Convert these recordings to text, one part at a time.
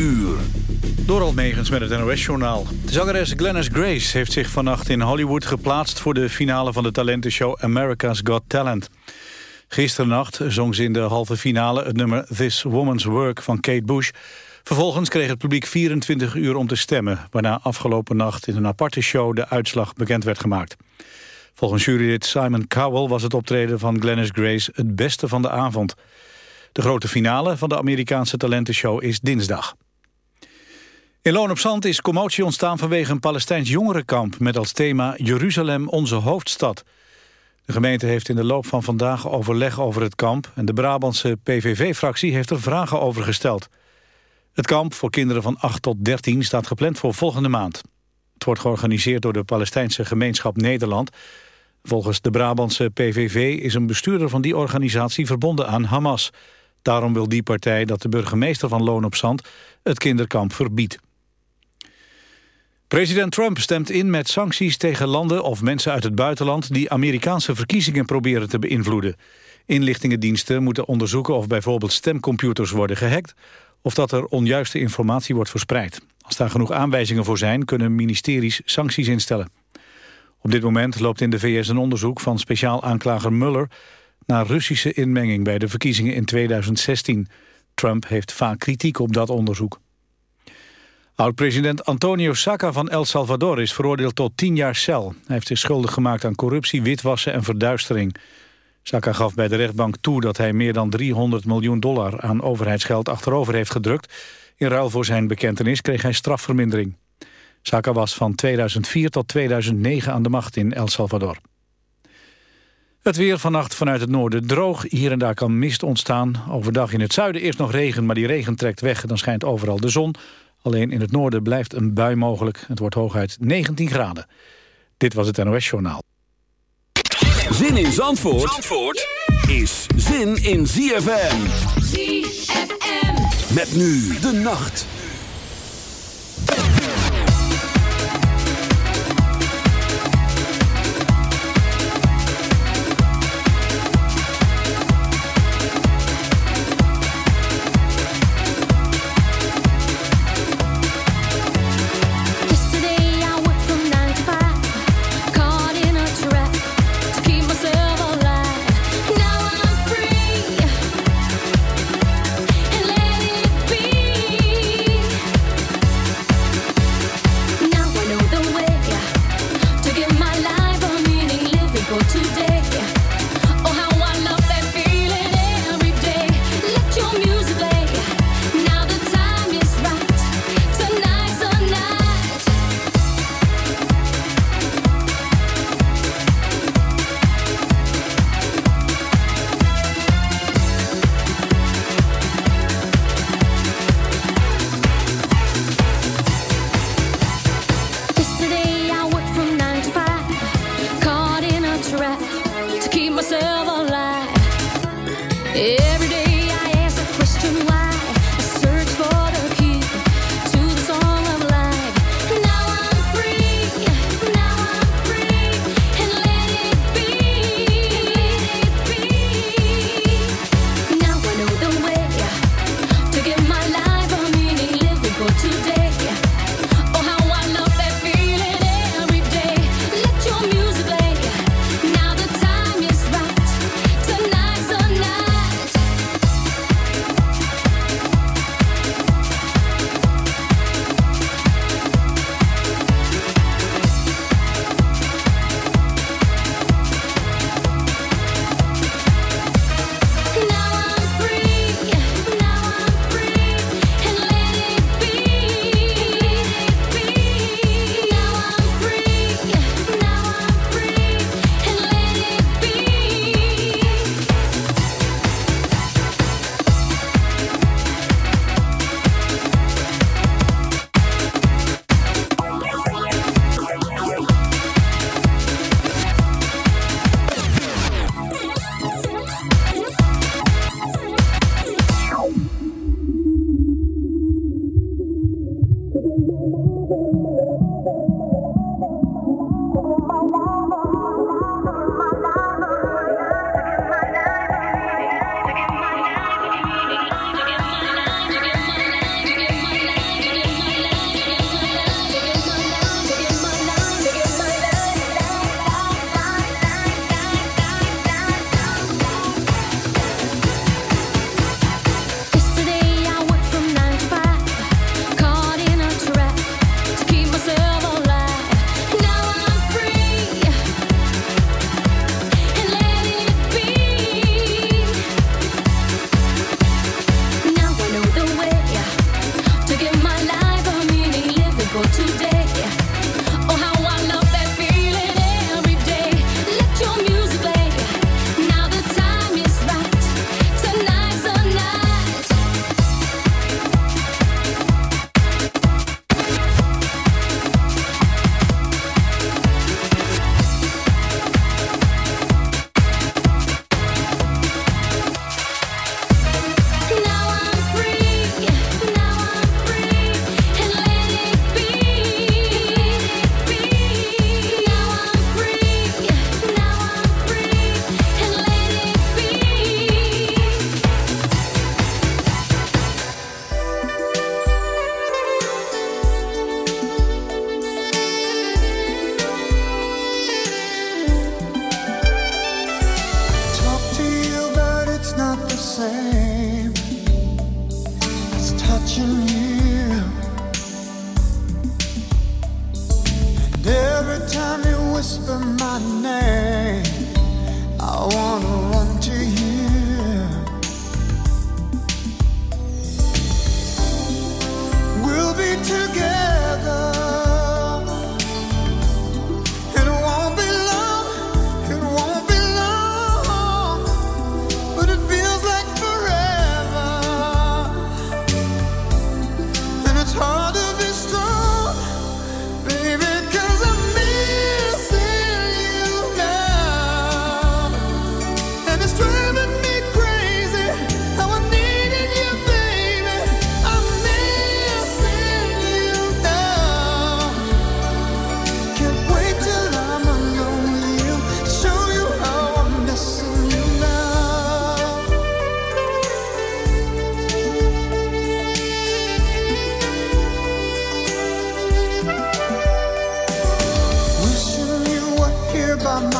uur. Door Megens met het NOS-journaal. Zangeres Glennis Grace heeft zich vannacht in Hollywood geplaatst... voor de finale van de talentenshow America's Got Talent. Gisternacht zong ze in de halve finale het nummer This Woman's Work van Kate Bush. Vervolgens kreeg het publiek 24 uur om te stemmen... waarna afgelopen nacht in een aparte show de uitslag bekend werd gemaakt. Volgens jurylid Simon Cowell was het optreden van Glennis Grace... het beste van de avond. De grote finale van de Amerikaanse talentenshow is dinsdag. In Loon op Zand is commotie ontstaan vanwege een Palestijns jongerenkamp... met als thema Jeruzalem onze hoofdstad. De gemeente heeft in de loop van vandaag overleg over het kamp... en de Brabantse PVV-fractie heeft er vragen over gesteld. Het kamp voor kinderen van 8 tot 13 staat gepland voor volgende maand. Het wordt georganiseerd door de Palestijnse gemeenschap Nederland. Volgens de Brabantse PVV is een bestuurder van die organisatie verbonden aan Hamas. Daarom wil die partij dat de burgemeester van Loon op Zand het kinderkamp verbiedt. President Trump stemt in met sancties tegen landen of mensen uit het buitenland... die Amerikaanse verkiezingen proberen te beïnvloeden. Inlichtingendiensten moeten onderzoeken of bijvoorbeeld stemcomputers worden gehackt... of dat er onjuiste informatie wordt verspreid. Als daar genoeg aanwijzingen voor zijn, kunnen ministeries sancties instellen. Op dit moment loopt in de VS een onderzoek van speciaal aanklager Mueller... naar Russische inmenging bij de verkiezingen in 2016. Trump heeft vaak kritiek op dat onderzoek. Oud-president Antonio Saca van El Salvador is veroordeeld tot 10 jaar cel. Hij heeft zich schuldig gemaakt aan corruptie, witwassen en verduistering. Saca gaf bij de rechtbank toe dat hij meer dan 300 miljoen dollar aan overheidsgeld achterover heeft gedrukt. In ruil voor zijn bekentenis kreeg hij strafvermindering. Saca was van 2004 tot 2009 aan de macht in El Salvador. Het weer vannacht vanuit het noorden droog. Hier en daar kan mist ontstaan. Overdag in het zuiden eerst nog regen, maar die regen trekt weg. Dan schijnt overal de zon. Alleen in het noorden blijft een bui mogelijk. Het wordt hooguit 19 graden. Dit was het NOS Journaal. Zin in Zandvoort, Zandvoort is zin in ZFM. ZFM. Met nu de nacht.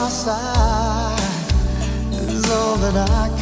Dancing alone.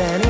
Place,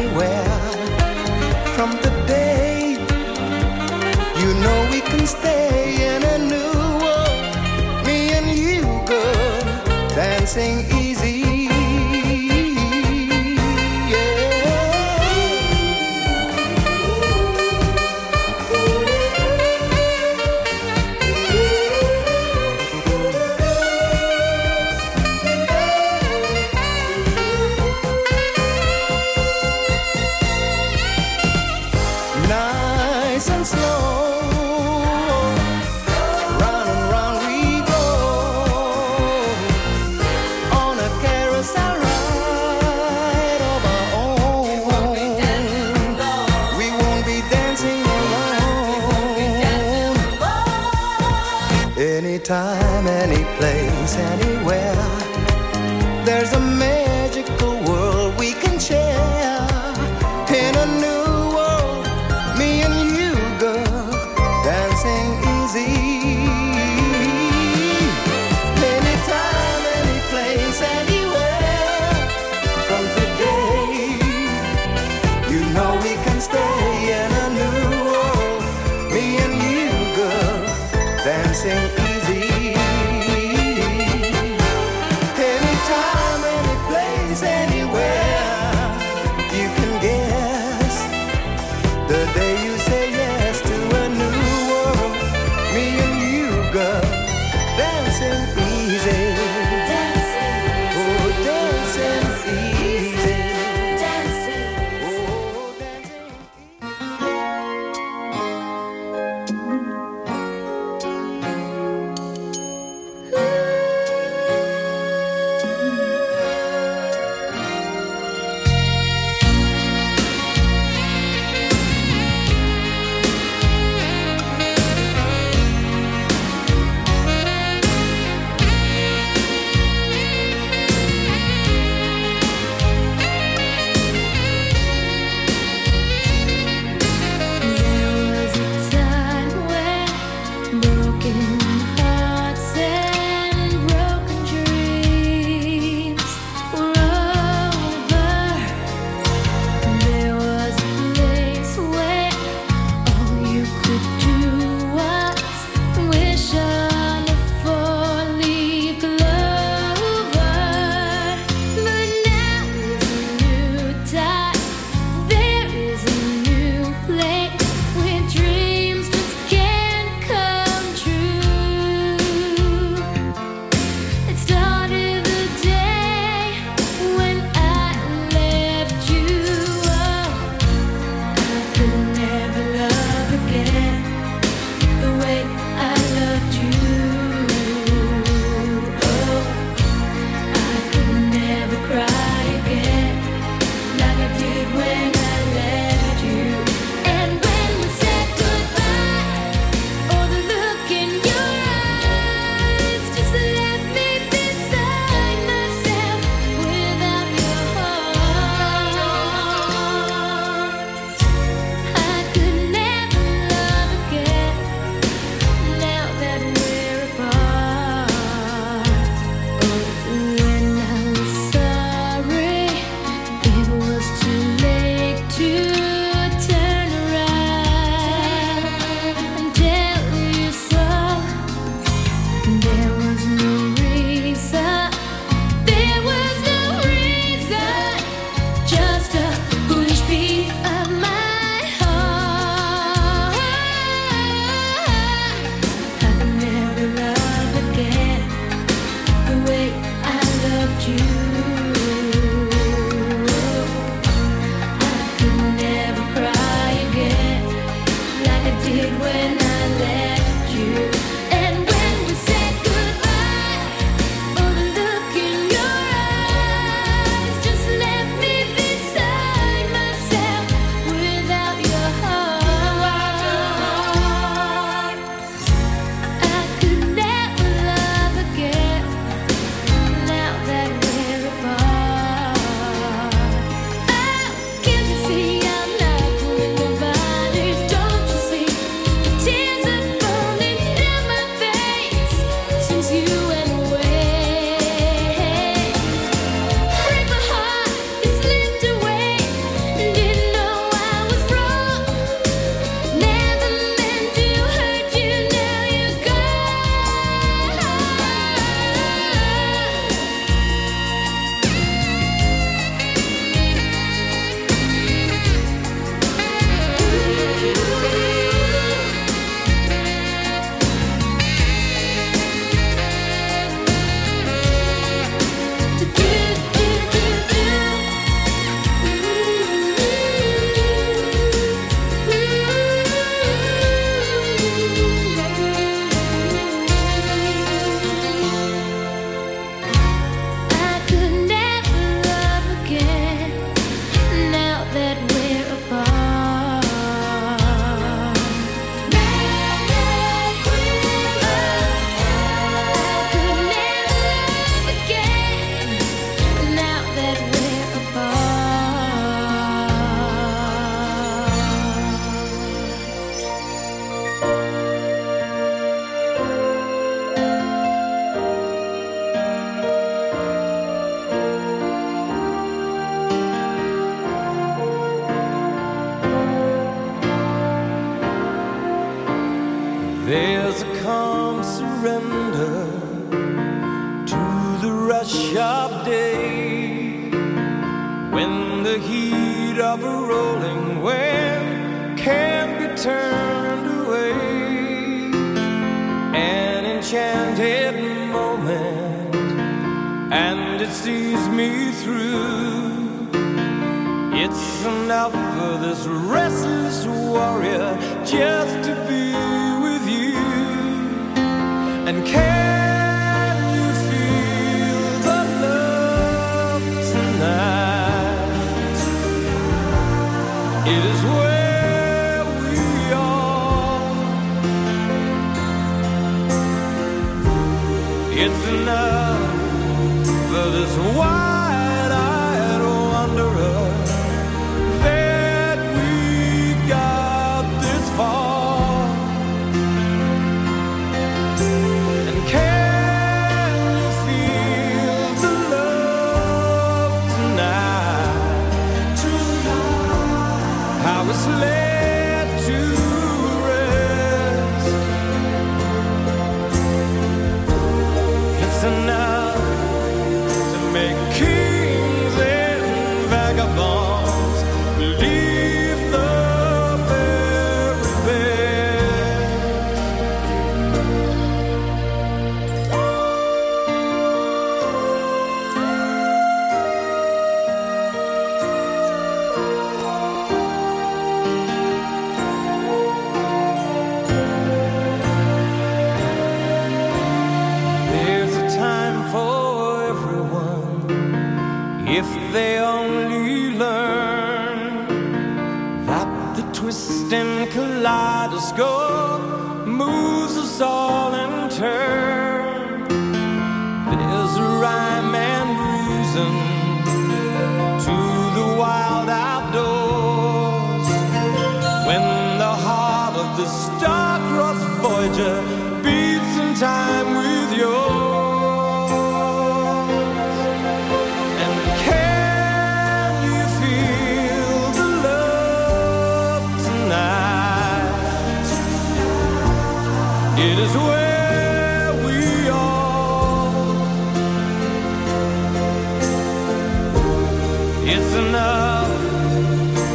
It's enough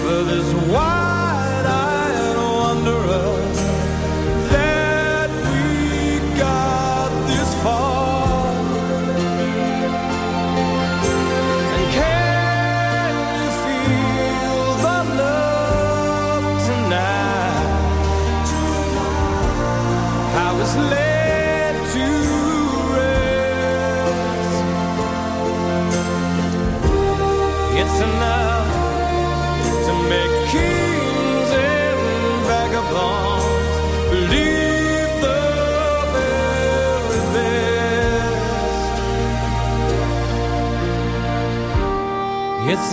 for this wild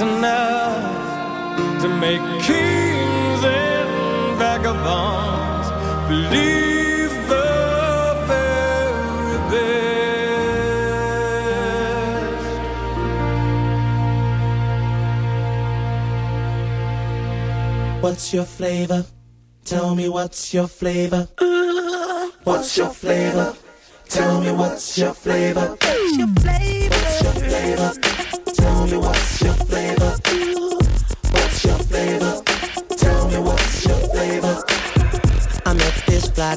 to make kings and vagabonds believe the very best. What's your flavor? Tell me what's your flavor? What's your flavor? Tell me what's your flavor? What's your flavor?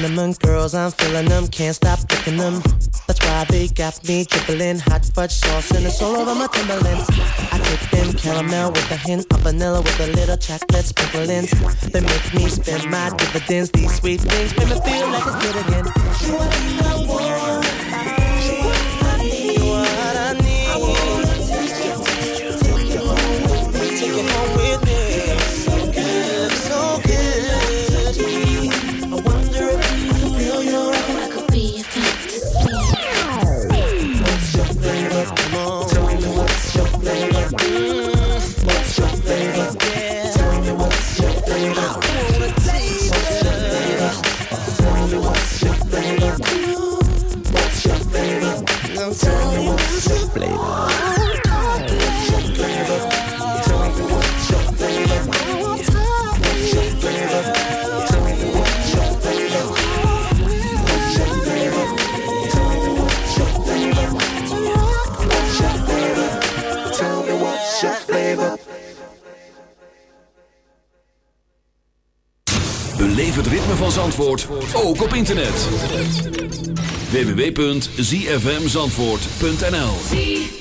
cinnamon girls. I'm feeling them, can't stop picking them. That's why they got me dribbling hot fudge sauce and it's all over my Timberlands. I take them caramel with a hint of vanilla with a little chocolate sprinkle in. They make me spend my dividends. These sweet things make me feel like a kid again. You are the one. www.zfmzandvoort.nl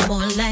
you more like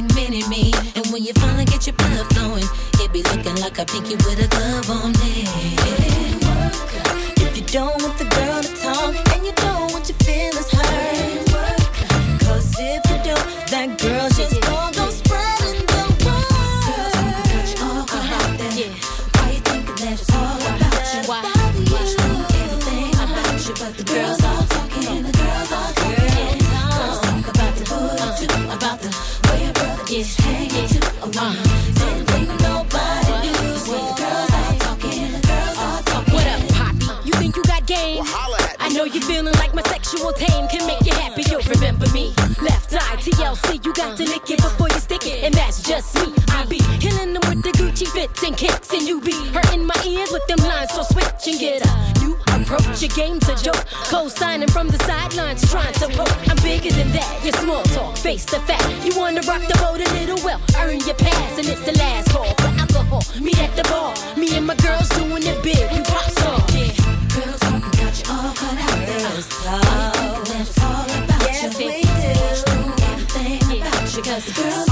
game's a joke. Co-signing from the sidelines, trying to poke. I'm bigger than that. Your small talk, face the fact. You wanna rock the boat a little well, earn your pass, and it's the last call for alcohol. Meet at the bar. Me and my girls doing it big. We pop song. Yeah. Girls, talking got you all cut out there. Girls, that's all about you. Yes, we do. Everything about you, cause girls.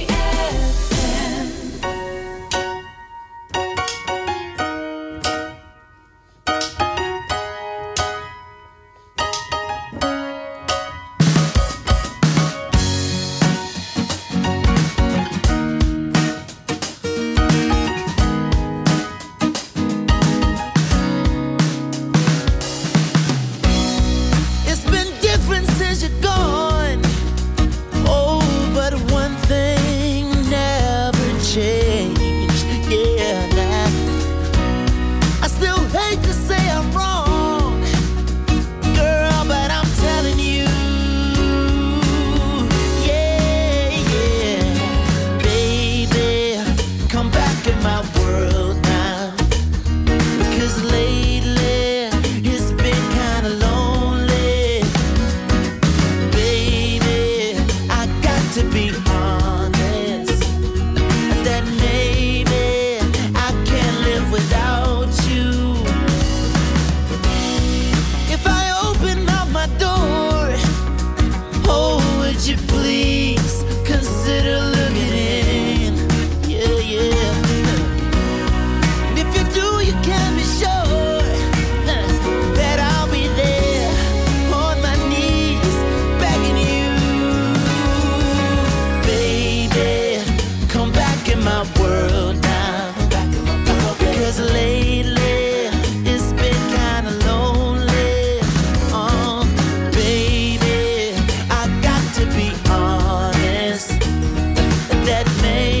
say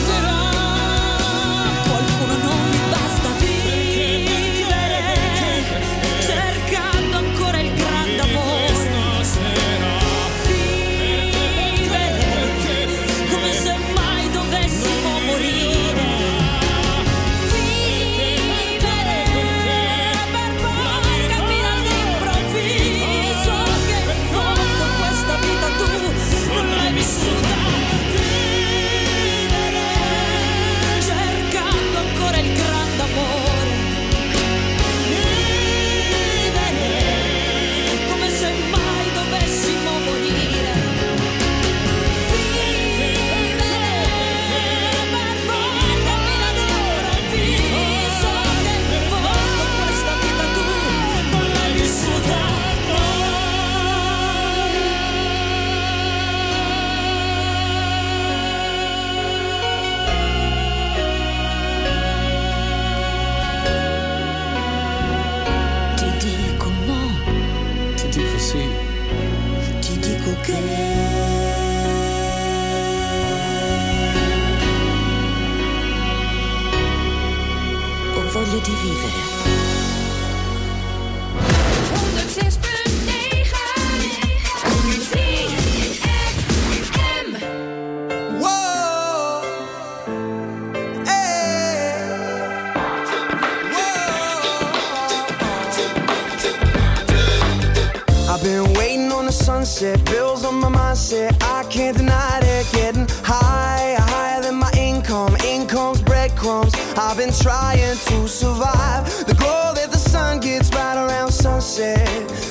I can't deny it. Getting higher, higher than my income. Income's breadcrumbs. I've been trying to survive. The glow that the sun gets right around sunset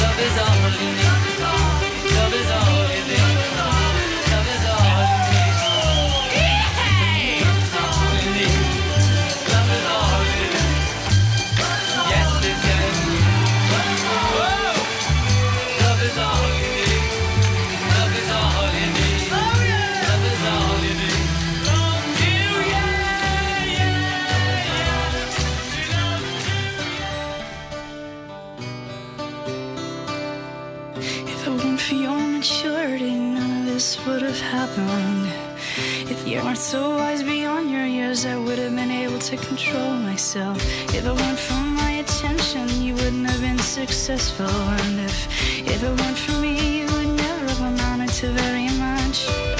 Love is all you need. I would have been able to control myself. If it weren't for my attention, you wouldn't have been successful. And if, if it weren't for me, you would never have amounted to very much.